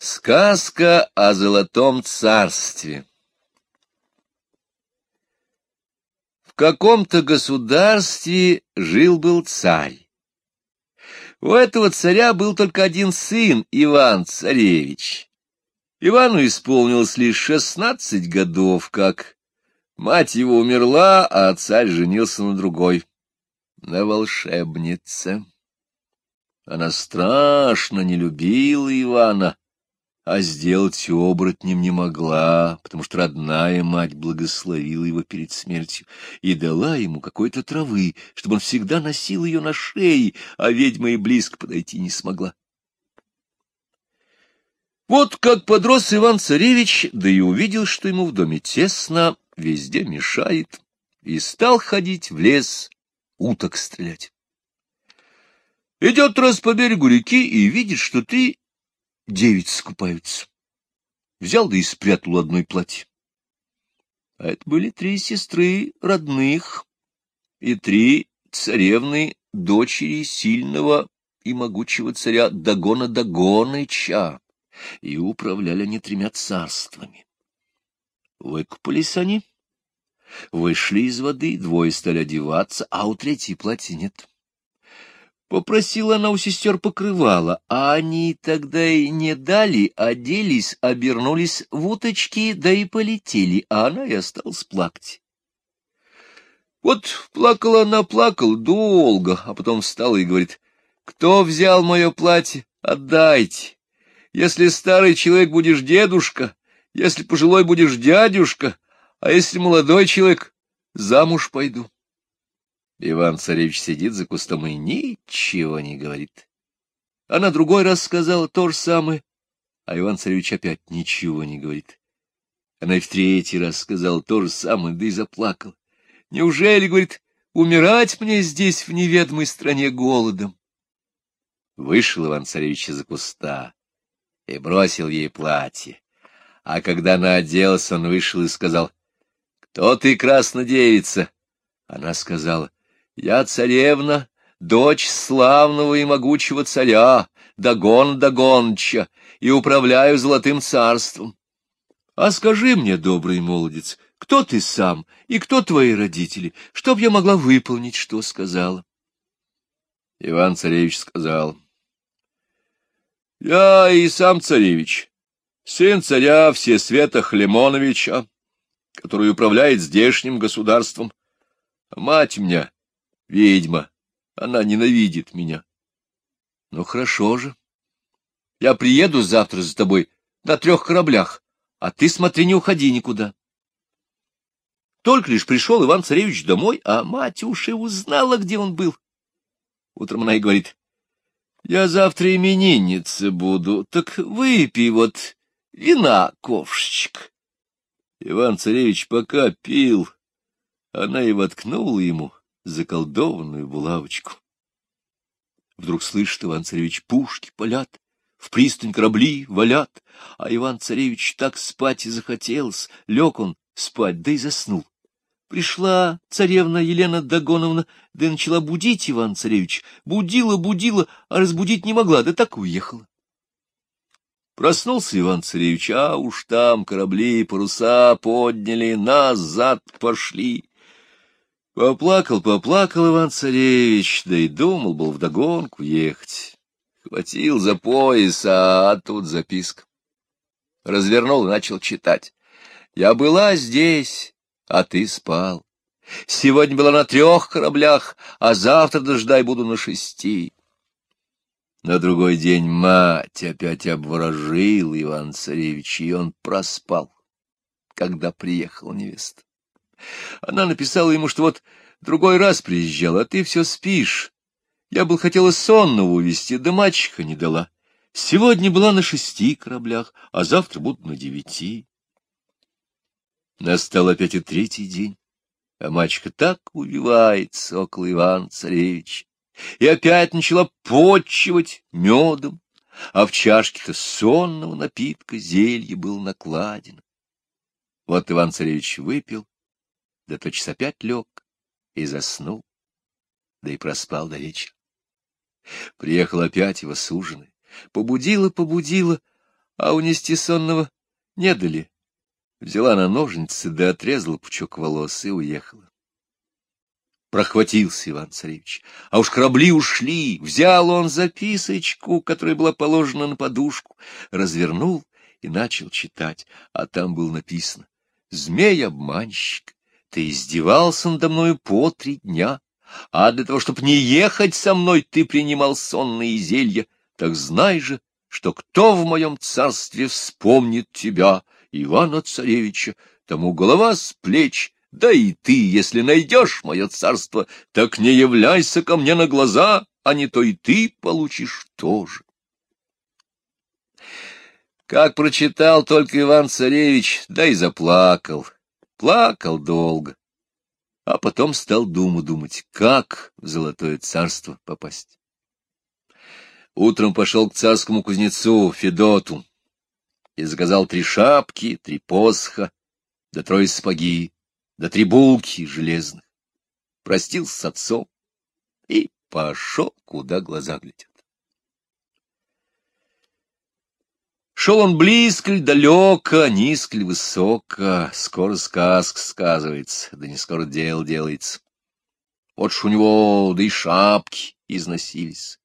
Сказка о золотом царстве В каком-то государстве жил-был царь. У этого царя был только один сын, Иван-царевич. Ивану исполнилось лишь шестнадцать годов, как мать его умерла, а царь женился на другой, на волшебнице. Она страшно не любила Ивана, а сделать оборотнем не могла, потому что родная мать благословила его перед смертью и дала ему какой-то травы, чтобы он всегда носил ее на шее, а ведьма и близко подойти не смогла. Вот как подрос Иван-царевич, да и увидел, что ему в доме тесно, везде мешает, и стал ходить в лес уток стрелять. Идет раз по берегу реки и видит, что три девицы купаются. Взял да и спрятал одной платье. А это были три сестры родных и три царевны, дочери сильного и могучего царя Дагона Дагоныча, и управляли они тремя царствами. Выкупались они, вышли из воды, двое стали одеваться, а у третьей платья нет. Попросила она у сестер покрывала, а они тогда и не дали, оделись, обернулись в уточки, да и полетели, а она и осталась плакать. Вот плакала она, плакала долго, а потом встала и говорит, «Кто взял мое платье? Отдайте. Если старый человек будешь дедушка, если пожилой будешь дядюшка, а если молодой человек, замуж пойду». Иван-царевич сидит за кустом и ничего не говорит. А на другой раз сказала то же самое, а Иван-царевич опять ничего не говорит. Она и в третий раз сказала то же самое, да и заплакала. Неужели, говорит, умирать мне здесь, в неведомой стране, голодом? Вышел Иван-царевич из-за куста и бросил ей платье. А когда она оделась, он вышел и сказал, — Кто ты, краснодевица? Она сказала, я царевна, дочь славного и могучего царя, Дагон Дагонча, и управляю золотым царством. А скажи мне, добрый молодец, кто ты сам и кто твои родители, чтоб я могла выполнить, что сказала? Иван-царевич сказал. — Я и сам царевич, сын царя Всесвета Хлемоновича, который управляет здешним государством. мать меня Ведьма, она ненавидит меня. Ну, хорошо же. Я приеду завтра за тобой на трех кораблях, а ты смотри, не уходи никуда. Только лишь пришел Иван-царевич домой, а мать уж и узнала, где он был. Утром она и говорит, я завтра именинница буду, так выпей вот вина ковшечек. Иван-царевич пока пил, она и воткнула ему заколдованную булавочку. Вдруг слышит Иван-царевич, пушки палят, в пристань корабли валят, а Иван-царевич так спать и захотелось, лег он спать, да и заснул. Пришла царевна Елена Дагоновна, да и начала будить Иван-царевич. Будила, будила, а разбудить не могла, да так уехала. Проснулся Иван-царевич, а уж там корабли, паруса подняли, назад пошли. Поплакал, поплакал Иван-царевич, да и думал был вдогонку ехать. Хватил за пояс, а тут записка. Развернул и начал читать. «Я была здесь, а ты спал. Сегодня была на трех кораблях, а завтра дождай буду на шести». На другой день мать опять обворожил Иван-царевич, и он проспал, когда приехала невеста. Она написала ему, что вот другой раз приезжала, а ты все спишь. Я был хотела сонного увезти, да мачеха не дала. Сегодня была на шести кораблях, а завтра буду на девяти. Настал опять и третий день, а мачеха так убивается около Ивана-царевича. И опять начала почивать медом, а в чашке-то сонного напитка зелье было накладено. Вот Иван-царевич выпил, да тотчас опять лег и заснул, да и проспал до вечера. Приехал опять его суженый, побудила, побудила, а унести сонного не дали. Взяла на ножницы, да отрезала пучок волос и уехала. Прохватился Иван-царевич, а уж корабли ушли. Взял он записочку, которая была положена на подушку, развернул и начал читать, а там было написано «Змей-обманщик, ты издевался надо мною по три дня, а для того, чтобы не ехать со мной, ты принимал сонные зелья, так знай же, что кто в моем царстве вспомнит тебя, Ивана-царевича, тому голова с плеч, да и ты, если найдешь мое царство, так не являйся ко мне на глаза, а не то и ты получишь тоже. Как прочитал только Иван-царевич, да и заплакал. Плакал долго, а потом стал думу думать, как в золотое царство попасть. Утром пошел к царскому кузнецу Федоту и заказал три шапки, три посоха, да трое сапоги, да три булки железных. Простился с отцом и пошел, куда глаза глядят. Шел он близко ли далеко, низко ли высоко, скоро сказка сказывается, да не скоро дел делается. Вот ж у него, да и шапки износились,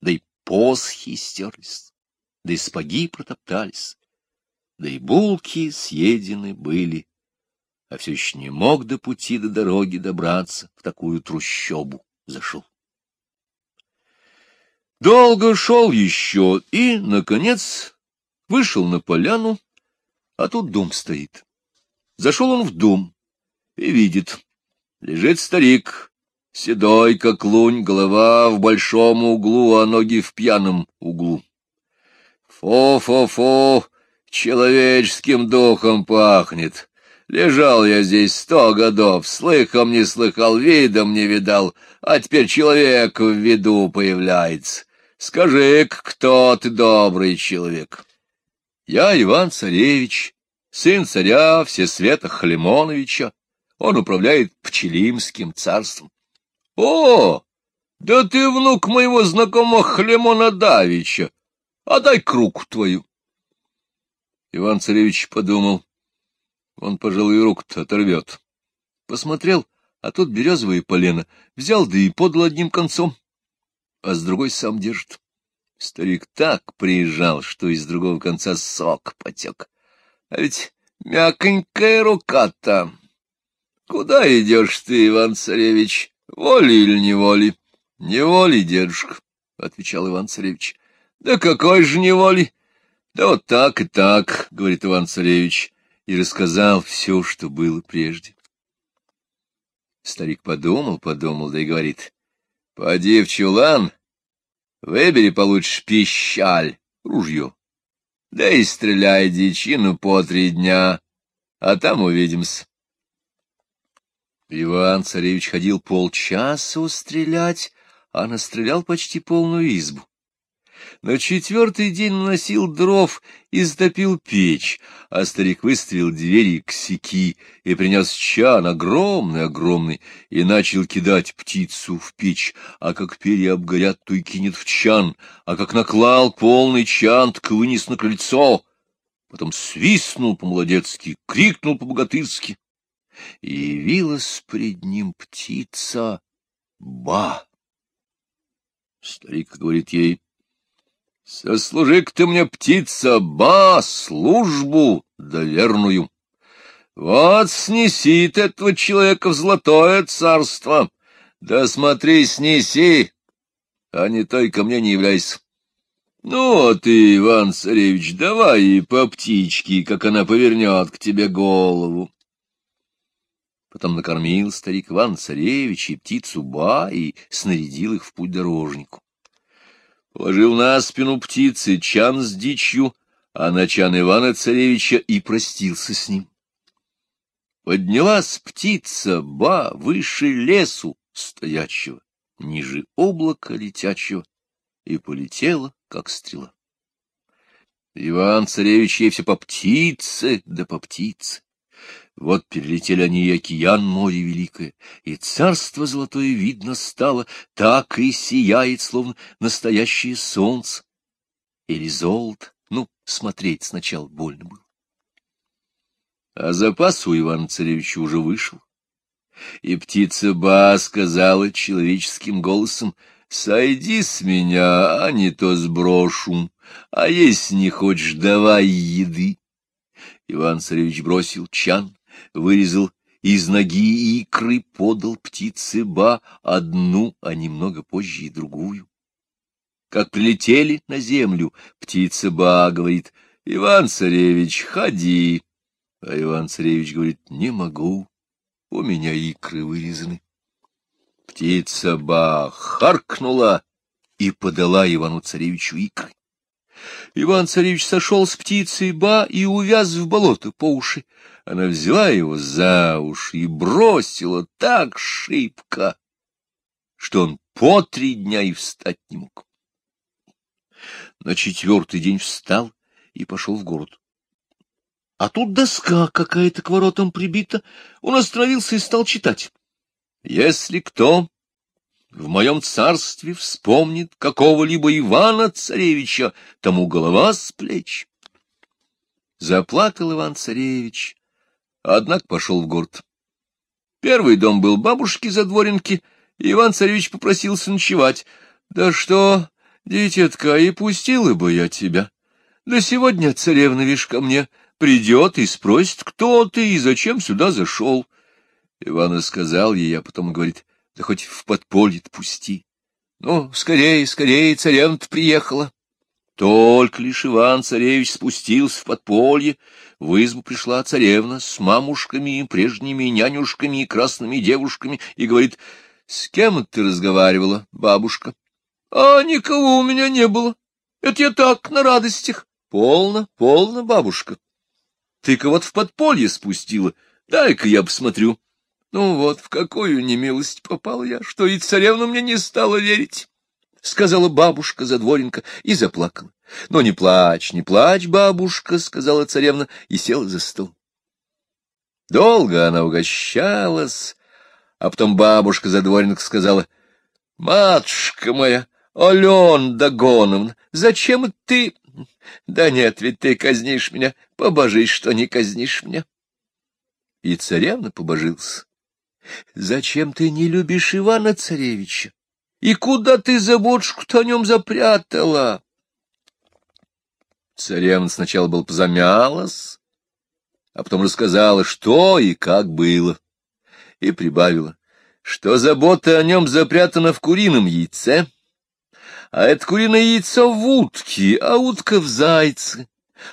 да и посохи стерлись, да и спаги протоптались, да и булки съедены были, а все еще не мог до пути до дороги добраться, в такую трущобу зашел. Долго шел еще и, наконец, Вышел на поляну, а тут дом стоит. Зашел он в дом и видит. Лежит старик, седой, как лунь, голова в большом углу, а ноги в пьяном углу. Фу-фу-фу, человеческим духом пахнет. Лежал я здесь сто годов, слыхом не слыхал, видом не видал, а теперь человек в виду появляется. скажи кто ты добрый человек? Я Иван-царевич, сын царя Всесвета Халимоновича. Он управляет Пчелимским царством. О, да ты внук моего знакомого Халимона Давича. А дай круг твою. Иван-царевич подумал. Он, пожалуй, руку-то оторвет. Посмотрел, а тут березовые полено. Взял, да и подал одним концом, а с другой сам держит. Старик так приезжал, что из другого конца сок потек. А ведь мяконькая рука-то. Куда идешь ты, Иван-царевич? Воли или неволи? Неволи, дедушка, — отвечал Иван-царевич. Да какой же неволи? Да вот так и так, — говорит Иван-царевич, и рассказал все, что было прежде. Старик подумал, подумал, да и говорит. — Поди в чулан, Выбери получше пищаль, ружье. Да и стреляй дичину по три дня, а там увидимся. Иван-царевич ходил полчаса стрелять, а настрелял почти полную избу. На четвертый день наносил дров и затопил печь, а старик выставил двери к секи и принес чан огромный-огромный и начал кидать птицу в печь, а как перья обгорят, то и кинет в чан, а как наклал полный чан, так вынес на крыльцо. Потом свистнул по-молодецки, крикнул по-богатырски. И явилась пред ним птица Ба. Старик говорит ей, Сослужи-ка ты мне, птица, ба, службу доверную. Вот снеси ты этого человека в золотое царство. Да смотри, снеси, а не той ко мне не являйся. Ну, а ты, Иван-царевич, давай и по птичке, как она повернет к тебе голову. Потом накормил старик Иван-царевич и птицу Ба и снарядил их в путь дорожнику положил на спину птицы чан с дичью, а на чан Ивана-царевича и простился с ним. Поднялась птица, ба, выше лесу стоячего, ниже облака летячего, и полетела, как стрела. Иван-царевич ей все по птице, да по птице. Вот перелетели они и океан море великое, и царство золотое видно стало, так и сияет, словно настоящее солнце или золото, Ну, смотреть сначала больно было. А запас у Ивана Царевича уже вышел. И птица Ба сказала человеческим голосом, «Сойди с меня, а не то сброшу, а если не хочешь, давай еды». Иван Царевич бросил чан, вырезал из ноги икры, подал птице Ба одну, а немного позже и другую. Как прилетели на землю, птица Ба говорит, «Иван Царевич, ходи». А Иван Царевич говорит, «Не могу, у меня икры вырезаны». Птица Ба харкнула и подала Ивану Царевичу икры. Иван-царевич сошел с птицей Ба и увяз в болото по уши. Она взяла его за уши и бросила так шибко, что он по три дня и встать не мог. На четвертый день встал и пошел в город. А тут доска какая-то к воротам прибита. Он остановился и стал читать. «Если кто в моем царстве вспомнит какого-либо Ивана-царевича, тому голова с плеч. Заплакал Иван-царевич, однако пошел в город. Первый дом был бабушки Задворенки, и Иван-царевич попросился ночевать. Да что, дитятка, и пустила бы я тебя. Да сегодня царевна, вишь, ко мне придет и спросит, кто ты и зачем сюда зашел. Иван сказал ей, а потом говорит, да хоть в подполье пусти. Ну, скорее, скорее, царевна приехала. Только лишь Иван-царевич спустился в подполье, в избу пришла царевна с мамушками, прежними нянюшками и красными девушками и говорит, «С кем ты разговаривала, бабушка?» «А никого у меня не было. Это я так, на радостях». «Полно, полно, бабушка. Ты кого-то в подполье спустила. Дай-ка я посмотрю». Ну вот, в какую немилость попал я, что и царевна мне не стала верить, — сказала бабушка Задворенко и заплакала. — Но не плачь, не плачь, бабушка, — сказала царевна и села за стол. Долго она угощалась, а потом бабушка Задворенко сказала, — Матушка моя, Ален Дагоновна, зачем ты... Да нет, ведь ты казнишь меня, побожись, что не казнишь меня. И царевна побожился. Зачем ты не любишь Ивана-царевича? И куда ты заботушку-то о нем запрятала? Царевна сначала был позамялась, а потом рассказала, что и как было, и прибавила, что забота о нем запрятана в курином яйце, а это куриное яйцо в утке, а утка в зайце,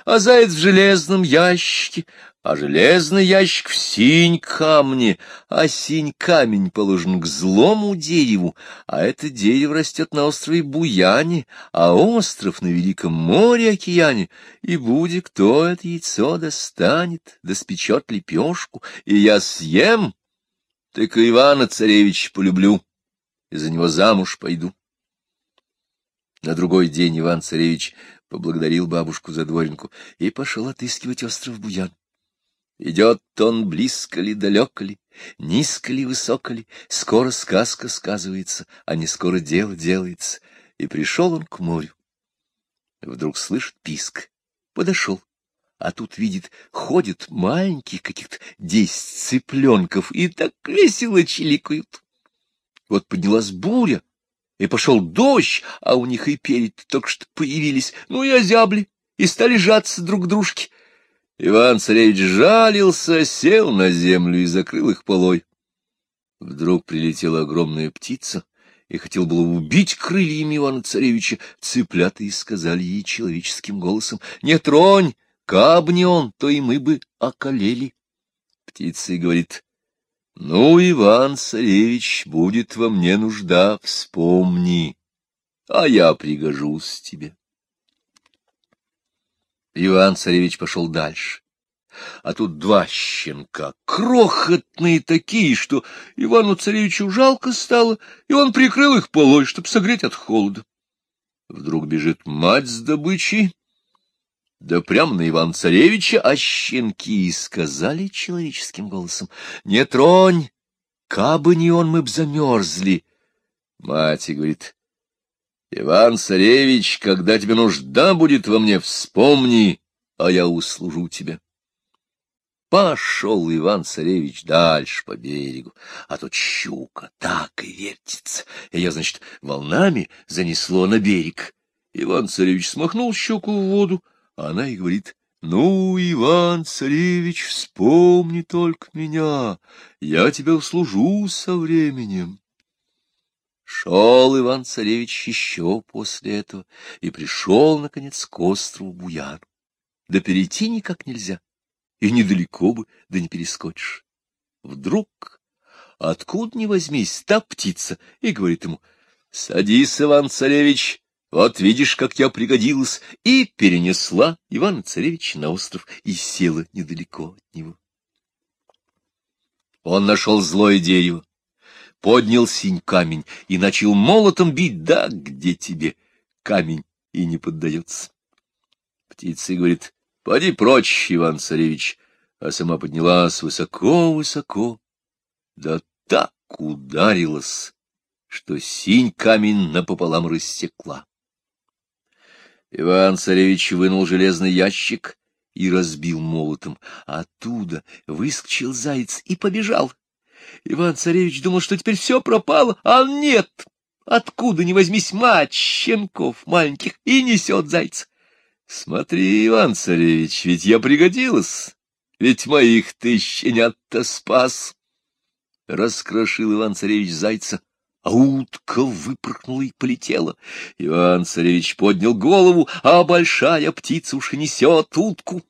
а заяц в железном ящике, а железный ящик в синь камне, а синь камень положен к злому дереву, а это дерево растет на острове Буяне, а остров на Великом море-океане, и будет кто это яйцо достанет, да спечет лепешку, и я съем, так и Ивана-царевич полюблю, и за него замуж пойду. На другой день Иван-царевич поблагодарил бабушку за дворинку и пошел отыскивать остров Буян. Идет он близко ли, далеко ли, низко ли, высоко ли, скоро сказка сказывается, а не скоро дело делается. И пришел он к морю. Вдруг слышит писк, подошел, а тут видит, ходят маленьких каких-то десять цыпленков и так весело чиликают. Вот поднялась буря, и пошел дождь, а у них и перед только что появились, ну и озябли, и стали жаться друг к дружке. Иван-царевич жалился, сел на землю и закрыл их полой. Вдруг прилетела огромная птица и хотел было убить крыльями Ивана-царевича. Цыплята и сказали ей человеческим голосом, «Не тронь, каб он, то и мы бы околели». Птица и говорит, «Ну, Иван-царевич, будет во мне нужда, вспомни, а я пригожусь тебе». Иван-царевич пошел дальше. А тут два щенка, крохотные такие, что Ивану-царевичу жалко стало, и он прикрыл их полой, чтобы согреть от холода. Вдруг бежит мать с добычей, да прямо на Иван-царевича, а щенки сказали человеческим голосом, «Не тронь, кабы не он, мы б замерзли». Мать говорит, Иван-царевич, когда тебе нужда будет во мне, вспомни, а я услужу тебе. Пошел Иван-царевич дальше по берегу, а тут щука так и вертится. Ее, значит, волнами занесло на берег. Иван-царевич смахнул щуку в воду, а она и говорит, «Ну, Иван-царевич, вспомни только меня, я тебя услужу со временем». Шел Иван-царевич еще после этого и пришел, наконец, к острову Буяну. Да перейти никак нельзя и недалеко бы, да не перескочишь. Вдруг, откуда ни возьмись, та птица, и говорит ему, — Садись, Иван-царевич, вот видишь, как я пригодилась, и перенесла Ивана-царевича на остров и села недалеко от него. Он нашел злое дерево, поднял синь камень и начал молотом бить, да где тебе камень и не поддается. Птица говорит, Поди прочь, Иван-царевич, а сама поднялась высоко-высоко, да так ударилась, что синь камень напополам рассекла. Иван-царевич вынул железный ящик и разбил молотом, оттуда выскочил заяц и побежал. Иван-царевич думал, что теперь все пропало, а нет! Откуда ни возьмись мать щенков маленьких и несет зайца. Смотри, Иван-царевич, ведь я пригодилась, ведь моих ты щенят-то спас. Раскрошил Иван-царевич зайца, а утка выпрыгнула и полетела. Иван-царевич поднял голову, а большая птица уж несет утку.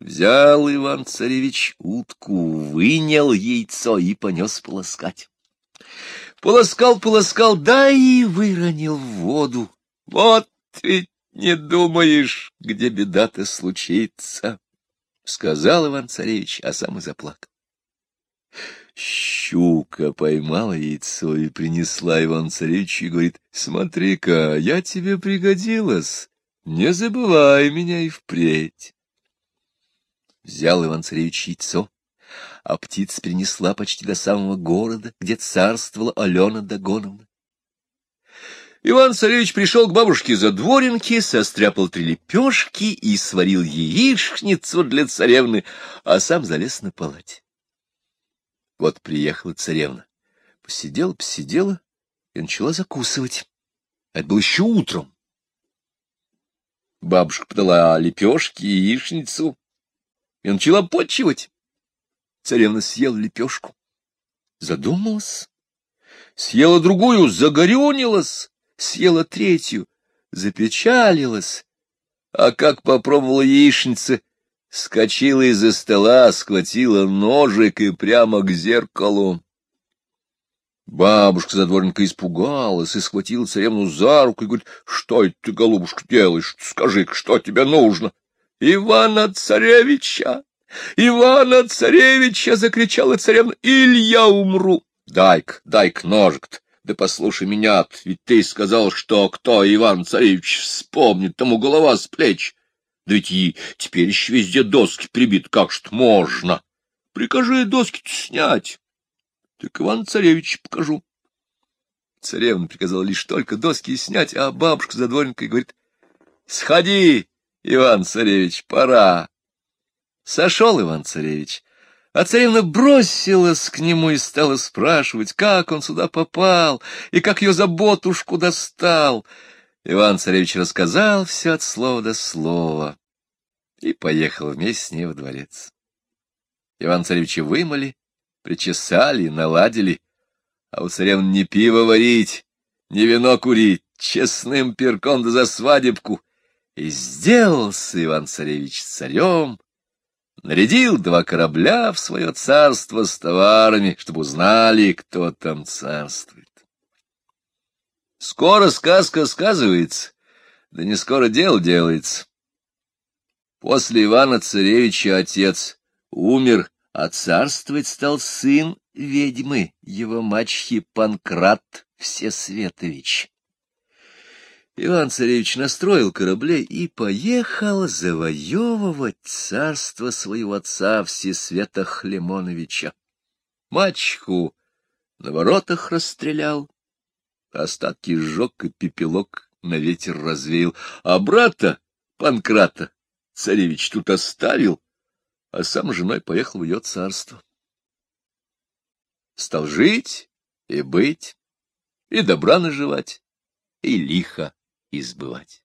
Взял Иван-царевич утку, вынял яйцо и понес полоскать. Полоскал-полоскал, да и выронил в воду. Вот ведь не думаешь, где беда-то случится, — сказал Иван-царевич, а сам и заплакал. Щука поймала яйцо и принесла Иван-царевичу и говорит, — Смотри-ка, я тебе пригодилась, не забывай меня и впредь. Взял Иван-царевич яйцо, а птица принесла почти до самого города, где царствовала Алена Дагоновна. Иван-царевич пришел к бабушке за дворинки, состряпал три лепешки и сварил яичницу для царевны, а сам залез на палате. Вот приехала царевна. Посидела, посидела и начала закусывать. Это было еще утром. Бабушка подала лепешки и яичницу и начала почивать. Царевна съела лепешку, задумалась, съела другую, загорюнилась, съела третью, запечалилась, а как попробовала яичница, скочила из-за стола, схватила ножик и прямо к зеркалу. Бабушка задворненько испугалась и схватила царевну за руку и говорит, — Что это ты, голубушка, делаешь? Скажи, что тебе нужно? — Ивана-царевича! Ивана-царевича! — закричала царевна. — Или я умру! — Дай-ка, дай-ка ножик-то! Да послушай меня, ведь ты сказал, что кто Иван-царевич вспомнит, тому голова с плеч. Да ведь и теперь еще везде доски прибит, как ж можно. Прикажи доски снять. Так Иван-царевич покажу. Царевна приказала лишь только доски снять, а бабушка за дворникой говорит, — Сходи, Иван-царевич, пора. Сошел Иван-царевич, а царевна бросилась к нему и стала спрашивать, как он сюда попал и как ее заботушку достал. Иван-царевич рассказал все от слова до слова и поехал вместе с ней в дворец. Иван-царевича вымыли, причесали, наладили, а у царевны не пиво варить, не вино курить, честным перком да за свадебку. И сделался Иван-царевич царем, нарядил два корабля в свое царство с товарами, чтобы узнали, кто там царствует. Скоро сказка сказывается, да не скоро дело делается. После Ивана-царевича отец умер, а царствовать стал сын ведьмы, его мачхи Панкрат Всесветович. Иван-царевич настроил кораблей и поехал завоевывать царство своего отца Всесвета Хлемоновича. Мачху на воротах расстрелял, остатки сжег и пепелок на ветер развеял, а брата, Панкрата, царевич тут оставил, а сам женой поехал в ее царство. Стал жить и быть, и добра наживать, и лихо избывать.